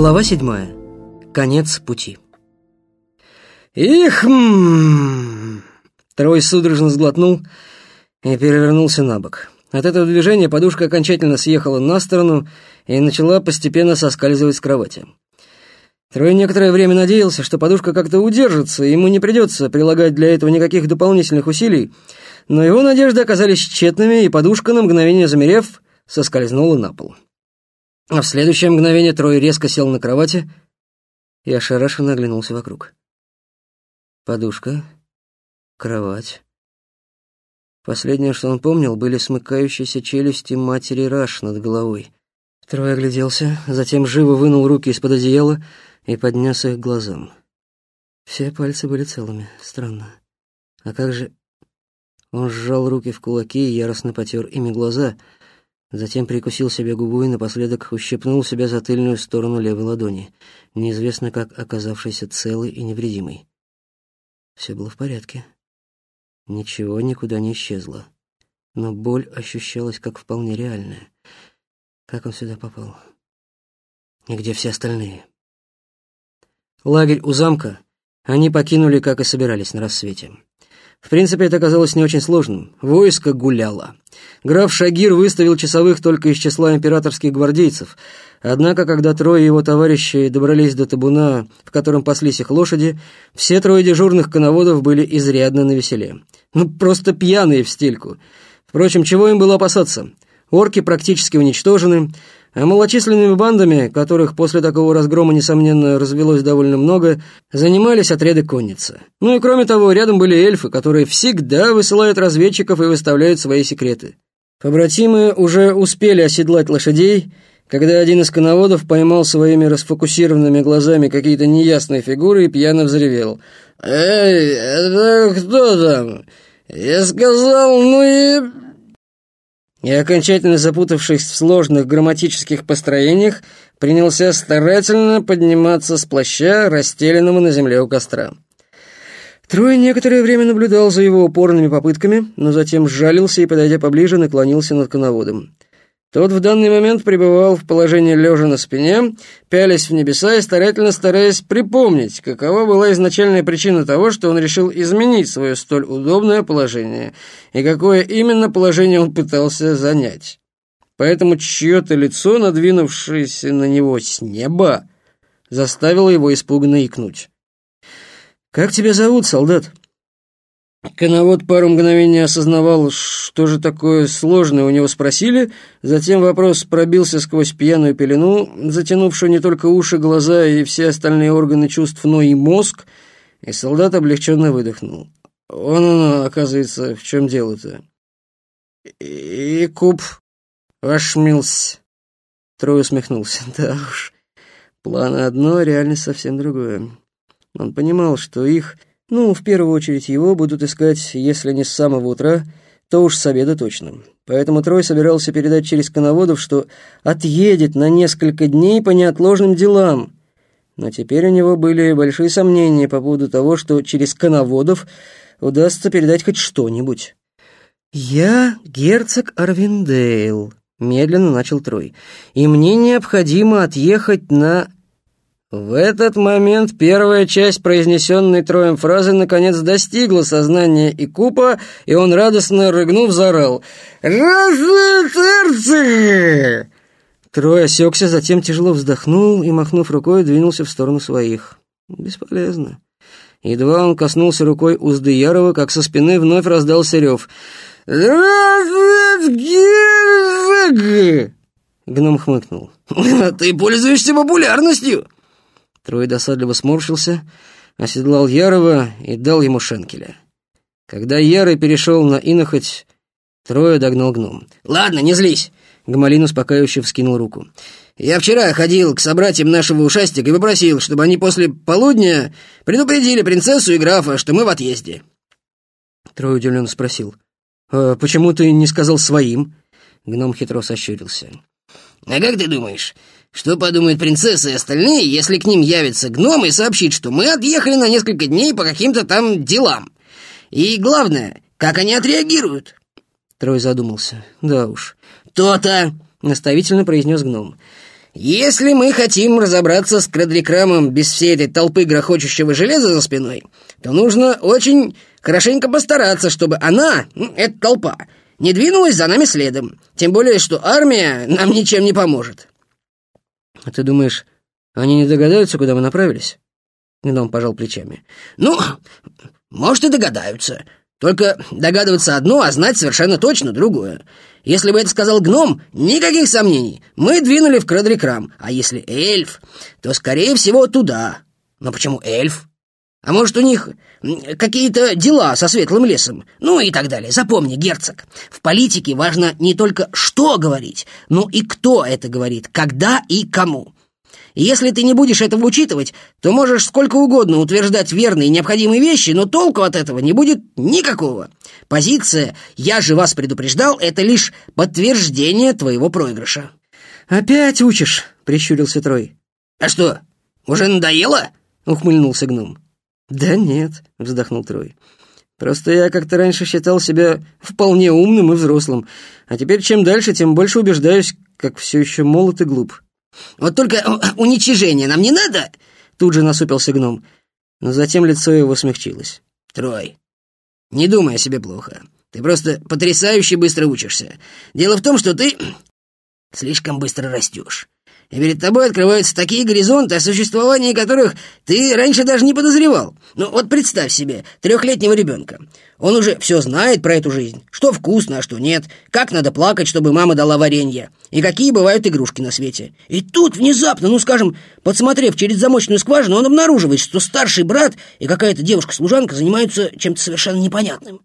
Глава седьмая. Конец пути. Их! м Трой судорожно сглотнул и перевернулся на бок. От этого движения подушка окончательно съехала на сторону и начала постепенно соскальзывать с кровати. Трой некоторое время надеялся, что подушка как-то удержится, и ему не придется прилагать для этого никаких дополнительных усилий, но его надежды оказались тщетными, и подушка, на мгновение замерев, соскользнула на пол. А в следующее мгновение Трой резко сел на кровати и ошарашенно оглянулся вокруг. Подушка, кровать. Последнее, что он помнил, были смыкающиеся челюсти матери Раш над головой. Трой огляделся, затем живо вынул руки из-под одеяла и поднес их к глазам. Все пальцы были целыми. Странно. А как же... Он сжал руки в кулаки и яростно потер ими глаза — Затем прикусил себе губу и напоследок ущипнул себя за тыльную сторону левой ладони, неизвестно как оказавшейся целой и невредимой. Все было в порядке. Ничего никуда не исчезло. Но боль ощущалась как вполне реальная. Как он сюда попал? И где все остальные? Лагерь у замка они покинули, как и собирались, на рассвете. В принципе, это оказалось не очень сложным. Войско гуляло. Граф Шагир выставил часовых только из числа императорских гвардейцев. Однако, когда трое его товарищей добрались до табуна, в котором паслись их лошади, все трое дежурных коноводов были изрядно навеселе. Ну, просто пьяные в стельку. Впрочем, чего им было опасаться? Орки практически уничтожены, а малочисленными бандами, которых после такого разгрома, несомненно, развелось довольно много, занимались отряды конницы. Ну и кроме того, рядом были эльфы, которые всегда высылают разведчиков и выставляют свои секреты. Побратимы уже успели оседлать лошадей, когда один из коноводов поймал своими расфокусированными глазами какие-то неясные фигуры и пьяно взревел. «Эй, это кто там? Я сказал, ну и...» и, окончательно запутавшись в сложных грамматических построениях, принялся старательно подниматься с плаща, расстеленного на земле у костра. Трой некоторое время наблюдал за его упорными попытками, но затем сжалился и, подойдя поближе, наклонился над коноводом. Тот в данный момент пребывал в положении лежа на спине, пялясь в небеса и старательно стараясь припомнить, какова была изначальная причина того, что он решил изменить свое столь удобное положение, и какое именно положение он пытался занять. Поэтому чье-то лицо, надвинувшееся на него с неба, заставило его испуганно икнуть. «Как тебя зовут, солдат?» Коновод пару мгновений осознавал, что же такое сложное у него спросили, затем вопрос пробился сквозь пьяную пелену, затянувшую не только уши, глаза и все остальные органы чувств, но и мозг, и солдат облегченно выдохнул. Он, он оказывается, в чем дело-то? И куб вошмился. Трой усмехнулся. Да уж, план одно, реальность совсем другое. Он понимал, что их ну, в первую очередь его будут искать, если не с самого утра, то уж с обеда точно. Поэтому Трой собирался передать через коноводов, что отъедет на несколько дней по неотложным делам. Но теперь у него были большие сомнения по поводу того, что через коноводов удастся передать хоть что-нибудь. «Я герцог Арвиндейл», — медленно начал Трой, «и мне необходимо отъехать на в этот момент первая часть произнесенной троем фразы наконец достигла сознания Икупа, и он радостно рыгнув заорал «Разытерцы!» Трой осекся, затем тяжело вздохнул и, махнув рукой, двинулся в сторону своих. Бесполезно. Едва он коснулся рукой узды Ярова, как со спины вновь раздался рев. «Здравствуй, Гном хмыкнул. «Ты пользуешься популярностью!» Трой досадливо сморщился, оседлал Ярова и дал ему шенкеля. Когда Ярый перешел на инохоть, Трое догнал гном. «Ладно, не злись!» Гмалин успокаивающе вскинул руку. «Я вчера ходил к собратьям нашего ушастика и попросил, чтобы они после полудня предупредили принцессу и графа, что мы в отъезде». Трой удивленно спросил. «А почему ты не сказал своим?» Гном хитро сощурился. «А как ты думаешь, что подумает принцесса и остальные, если к ним явится гном и сообщит, что мы отъехали на несколько дней по каким-то там делам? И главное, как они отреагируют?» Трой задумался. «Да уж». «То-то!» — наставительно произнес гном. если мы хотим разобраться с Крадрикрамом без всей этой толпы грохочущего железа за спиной, то нужно очень хорошенько постараться, чтобы она, эта толпа, не двинулась за нами следом. Тем более, что армия нам ничем не поможет». «А ты думаешь, они не догадаются, куда мы направились?» Гном пожал плечами. «Ну, может, и догадаются. Только догадываться одно, а знать совершенно точно другое. Если бы это сказал гном, никаких сомнений. Мы двинули в Крадрикрам, а если эльф, то, скорее всего, туда. Но почему эльф? А может, у них какие-то дела со светлым лесом? Ну и так далее. Запомни, герцог, в политике важно не только что говорить, но и кто это говорит, когда и кому. И если ты не будешь этого учитывать, то можешь сколько угодно утверждать верные и необходимые вещи, но толку от этого не будет никакого. Позиция «я же вас предупреждал» — это лишь подтверждение твоего проигрыша. «Опять учишь?» — прищурился Трой. «А что, уже надоело?» — ухмыльнулся гном. «Да нет», — вздохнул Трой. «Просто я как-то раньше считал себя вполне умным и взрослым, а теперь чем дальше, тем больше убеждаюсь, как все еще молод и глуп». «Вот только э, уничижение нам не надо?» Тут же насупился гном, но затем лицо его смягчилось. «Трой, не думай о себе плохо. Ты просто потрясающе быстро учишься. Дело в том, что ты слишком быстро растешь и перед тобой открываются такие горизонты, о существовании которых ты раньше даже не подозревал. Ну вот представь себе трехлетнего ребенка. Он уже все знает про эту жизнь, что вкусно, а что нет, как надо плакать, чтобы мама дала варенье, и какие бывают игрушки на свете. И тут внезапно, ну скажем, подсмотрев через замочную скважину, он обнаруживает, что старший брат и какая-то девушка-служанка занимаются чем-то совершенно непонятным.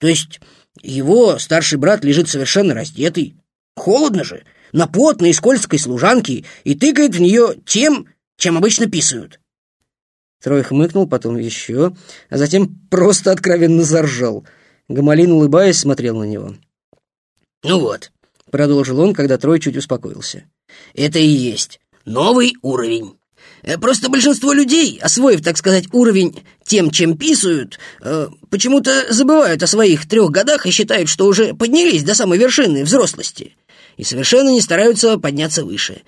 То есть его старший брат лежит совершенно раздетый. Холодно же, на потной скользкой служанке и тыкает в нее тем, чем обычно писают. Трой хмыкнул, потом еще, а затем просто откровенно заржал. Гамалин, улыбаясь, смотрел на него. «Ну вот», — продолжил он, когда Трой чуть успокоился, — «это и есть новый уровень». Э, просто большинство людей, освоив, так сказать, уровень тем, чем писают, э, почему-то забывают о своих трех годах и считают, что уже поднялись до самой вершины взрослости и совершенно не стараются подняться выше.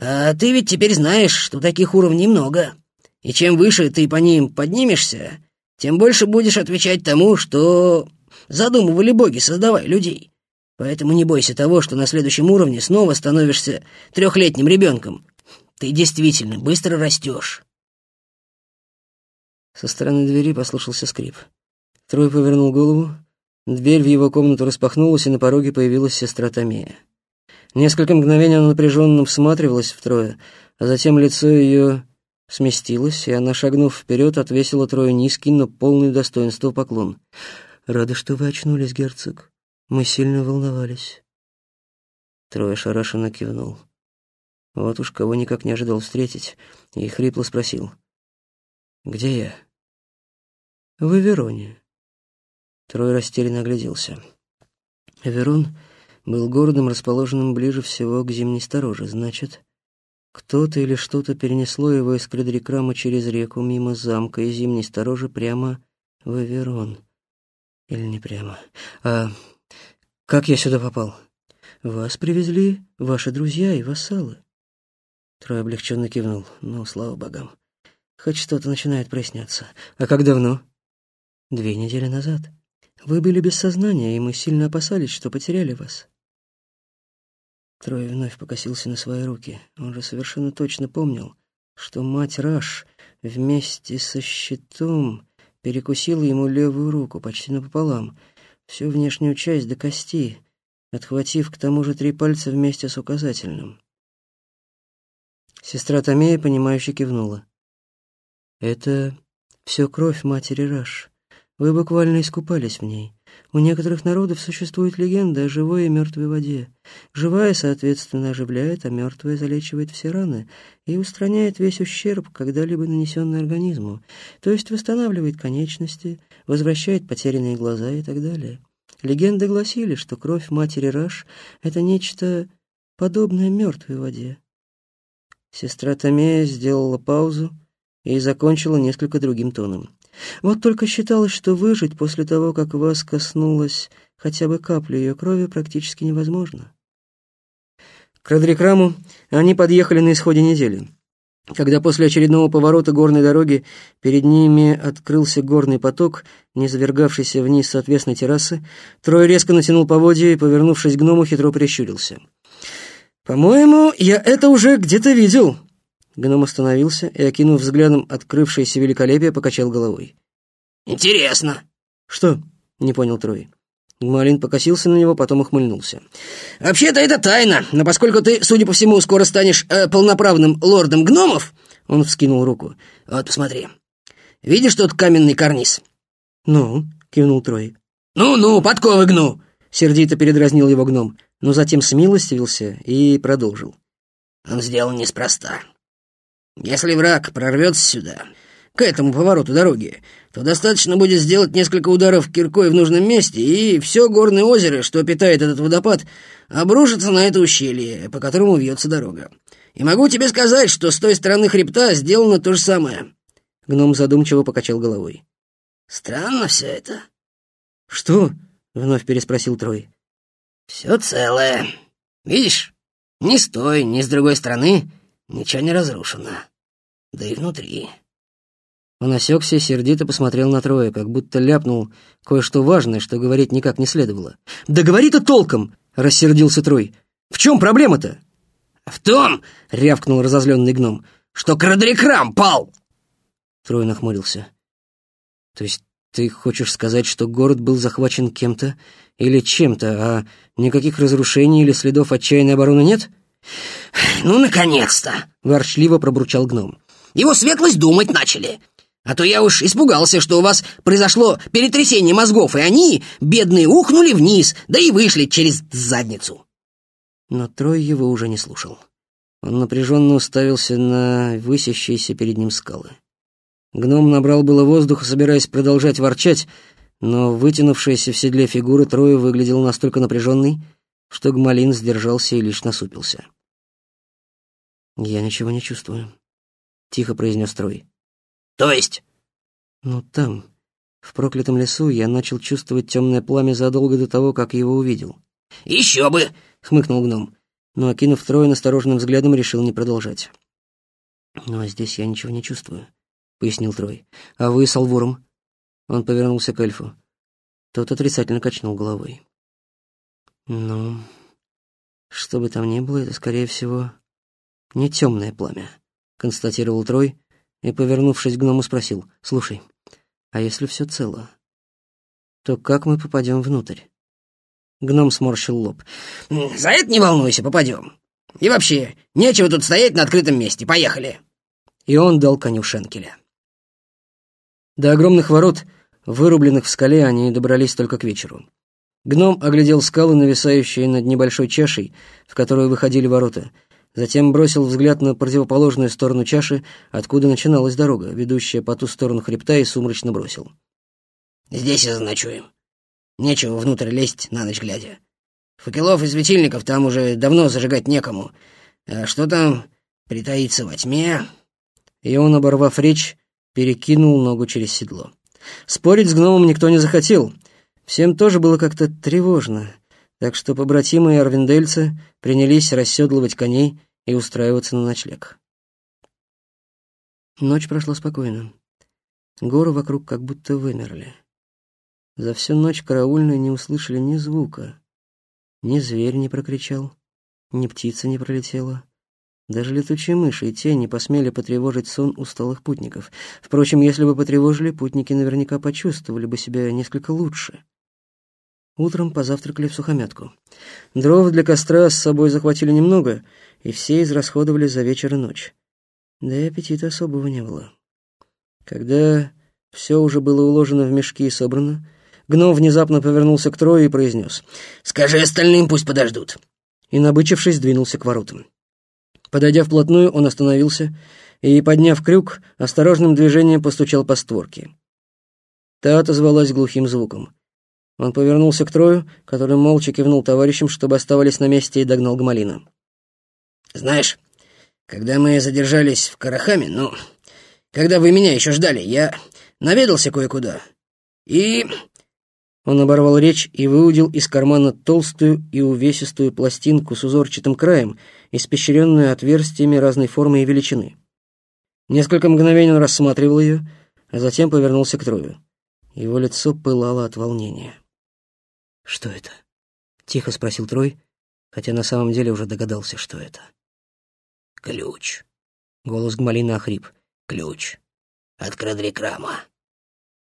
А ты ведь теперь знаешь, что таких уровней много. И чем выше ты по ним поднимешься, тем больше будешь отвечать тому, что задумывали боги, создавая людей. Поэтому не бойся того, что на следующем уровне снова становишься трехлетним ребенком. Ты действительно быстро растешь. Со стороны двери послышался скрип. Трой повернул голову. Дверь в его комнату распахнулась, и на пороге появилась сестра Томея. Несколько мгновений она напряженно всматривалась в Троя, а затем лицо ее сместилось, и она, шагнув вперед, отвесила Трою низкий, но полный достоинства поклон. «Рада, что вы очнулись, герцог. Мы сильно волновались». Трой ошарашенно кивнул. Вот уж кого никак не ожидал встретить, и хрипло спросил. «Где я?» «В Вероне». Трой растерянно огляделся. Верон был городом, расположенным ближе всего к зимней стороже. Значит, кто-то или что-то перенесло его из Кредрикрама через реку мимо замка и зимней сторожи прямо в Эверон. Или не прямо. А как я сюда попал? Вас привезли ваши друзья и вассалы. Трой облегченно кивнул. Ну, слава богам. Хоть что-то начинает проясняться. А как давно? Две недели назад. Вы были без сознания, и мы сильно опасались, что потеряли вас. Трой вновь покосился на свои руки. Он же совершенно точно помнил, что мать Раш вместе со щитом перекусила ему левую руку почти напополам, всю внешнюю часть до кости, отхватив к тому же три пальца вместе с указательным. Сестра Томея, понимающе кивнула. «Это все кровь матери Раш. Вы буквально искупались в ней. У некоторых народов существует легенда о живой и мертвой воде. Живая, соответственно, оживляет, а мертвая залечивает все раны и устраняет весь ущерб, когда-либо нанесенный организму, то есть восстанавливает конечности, возвращает потерянные глаза и так далее. Легенды гласили, что кровь матери Раш — это нечто подобное мертвой воде. Сестра Томея сделала паузу и закончила несколько другим тоном. Вот только считалось, что выжить после того, как вас коснулась хотя бы капля ее крови, практически невозможно. К Родрикраму они подъехали на исходе недели. Когда после очередного поворота горной дороги перед ними открылся горный поток, не завергавшийся вниз с террасы, Трой резко натянул поводья и, повернувшись к гному, хитро прищурился. «По-моему, я это уже где-то видел». Гном остановился и, окинув взглядом открывшееся великолепие, покачал головой. «Интересно». «Что?» — не понял Трой. Гмалин покосился на него, потом ухмыльнулся. «Вообще-то это тайна, но поскольку ты, судя по всему, скоро станешь э, полноправным лордом гномов...» Он вскинул руку. «Вот, посмотри. Видишь тот каменный карниз?» «Ну?» — кивнул Трой. «Ну-ну, подковы гну!» — сердито передразнил его гном, но затем смилостивился и продолжил. «Он сделан неспроста. Если враг прорвется сюда, к этому повороту дороги, то достаточно будет сделать несколько ударов киркой в нужном месте, и все горное озеро, что питает этот водопад, обрушится на это ущелье, по которому вьется дорога. И могу тебе сказать, что с той стороны хребта сделано то же самое». Гном задумчиво покачал головой. «Странно все это». «Что?» — вновь переспросил Трой. «Все целое. Видишь, ни с той, ни с другой стороны ничего не разрушено. Да и внутри». Он осекся сердито посмотрел на Троя, как будто ляпнул кое-что важное, что говорить никак не следовало. «Да говори-то толком!» — рассердился Трой. «В чем проблема-то?» «В том!» — рявкнул разозленный гном. «Что Крадрикрам пал!» Трой нахмурился. «То есть ты хочешь сказать, что город был захвачен кем-то или чем-то, а никаких разрушений или следов отчаянной обороны нет?» «Ну, наконец-то!» — ворчливо пробурчал гном. «Его светлость думать начали. А то я уж испугался, что у вас произошло перетрясение мозгов, и они, бедные, ухнули вниз, да и вышли через задницу». Но Трой его уже не слушал. Он напряженно уставился на высящиеся перед ним скалы. Гном набрал было воздуха, собираясь продолжать ворчать, но вытянувшаяся в седле фигура Троя выглядела настолько напряженной, что Гмалин сдержался и лишь насупился. «Я ничего не чувствую», — тихо произнес Трой. «То есть?» «Ну, там, в проклятом лесу, я начал чувствовать темное пламя задолго до того, как его увидел». «Еще бы!» — хмыкнул гном. Но, окинув Троя настороженным взглядом, решил не продолжать. «Ну, а здесь я ничего не чувствую», — пояснил Трой. «А вы с Алвуром?» Он повернулся к эльфу. Тот отрицательно качнул головой. «Ну, что бы там ни было, это, скорее всего, не темное пламя», — констатировал Трой, и, повернувшись к гному, спросил, «Слушай, а если все цело, то как мы попадем внутрь?» Гном сморщил лоб. «За это не волнуйся, попадем. И вообще, нечего тут стоять на открытом месте. Поехали!» И он дал коню шенкеля. До огромных ворот, вырубленных в скале, они добрались только к вечеру. Гном оглядел скалы, нависающие над небольшой чашей, в которую выходили ворота, Затем бросил взгляд на противоположную сторону чаши, откуда начиналась дорога, ведущая по ту сторону хребта, и сумрачно бросил. «Здесь и заночуем. Нечего внутрь лезть на ночь глядя. Факелов и светильников там уже давно зажигать некому. А что там притаится во тьме?» И он, оборвав речь, перекинул ногу через седло. Спорить с гномом никто не захотел. Всем тоже было как-то тревожно так что побратимы и арвиндельцы принялись расседлывать коней и устраиваться на ночлег. Ночь прошла спокойно. Горы вокруг как будто вымерли. За всю ночь караульные не услышали ни звука. Ни зверь не прокричал, ни птица не пролетела. Даже летучие мыши и те не посмели потревожить сон усталых путников. Впрочем, если бы потревожили, путники наверняка почувствовали бы себя несколько лучше. Утром позавтракали в сухомятку. Дров для костра с собой захватили немного, и все израсходовали за вечер и ночь. Да и аппетита особого не было. Когда все уже было уложено в мешки и собрано, гном внезапно повернулся к Трою и произнес «Скажи остальным, пусть подождут». И, набычившись, двинулся к воротам. Подойдя вплотную, он остановился и, подняв крюк, осторожным движением постучал по створке. Та отозвалась глухим звуком. Он повернулся к Трою, который молча кивнул товарищам, чтобы оставались на месте, и догнал Гмалина. «Знаешь, когда мы задержались в Карахаме, ну, когда вы меня еще ждали, я наведался кое-куда. И Он оборвал речь и выудил из кармана толстую и увесистую пластинку с узорчатым краем, испещренную отверстиями разной формы и величины. Несколько мгновений он рассматривал ее, а затем повернулся к Трою. Его лицо пылало от волнения. «Что это?» — тихо спросил Трой, хотя на самом деле уже догадался, что это. «Ключ». Голос Гмалина охрип. «Ключ. От Крадрикрама.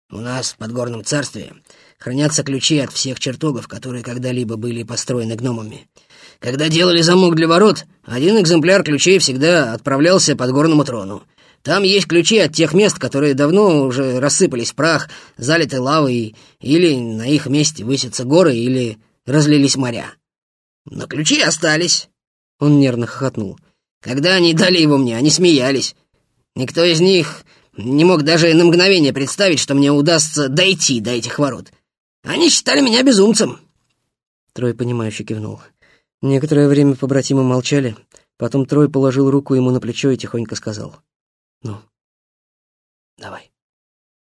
У нас в Подгорном царстве хранятся ключи от всех чертогов, которые когда-либо были построены гномами. Когда делали замок для ворот, один экземпляр ключей всегда отправлялся под горному трону. Там есть ключи от тех мест, которые давно уже рассыпались в прах, залиты лавой, или на их месте высятся горы, или разлились моря. Но ключи остались. Он нервно хохотнул. Когда они дали его мне, они смеялись. Никто из них не мог даже на мгновение представить, что мне удастся дойти до этих ворот. Они считали меня безумцем. Трой, понимающе кивнул. Некоторое время побратимы молчали, потом Трой положил руку ему на плечо и тихонько сказал. «Ну,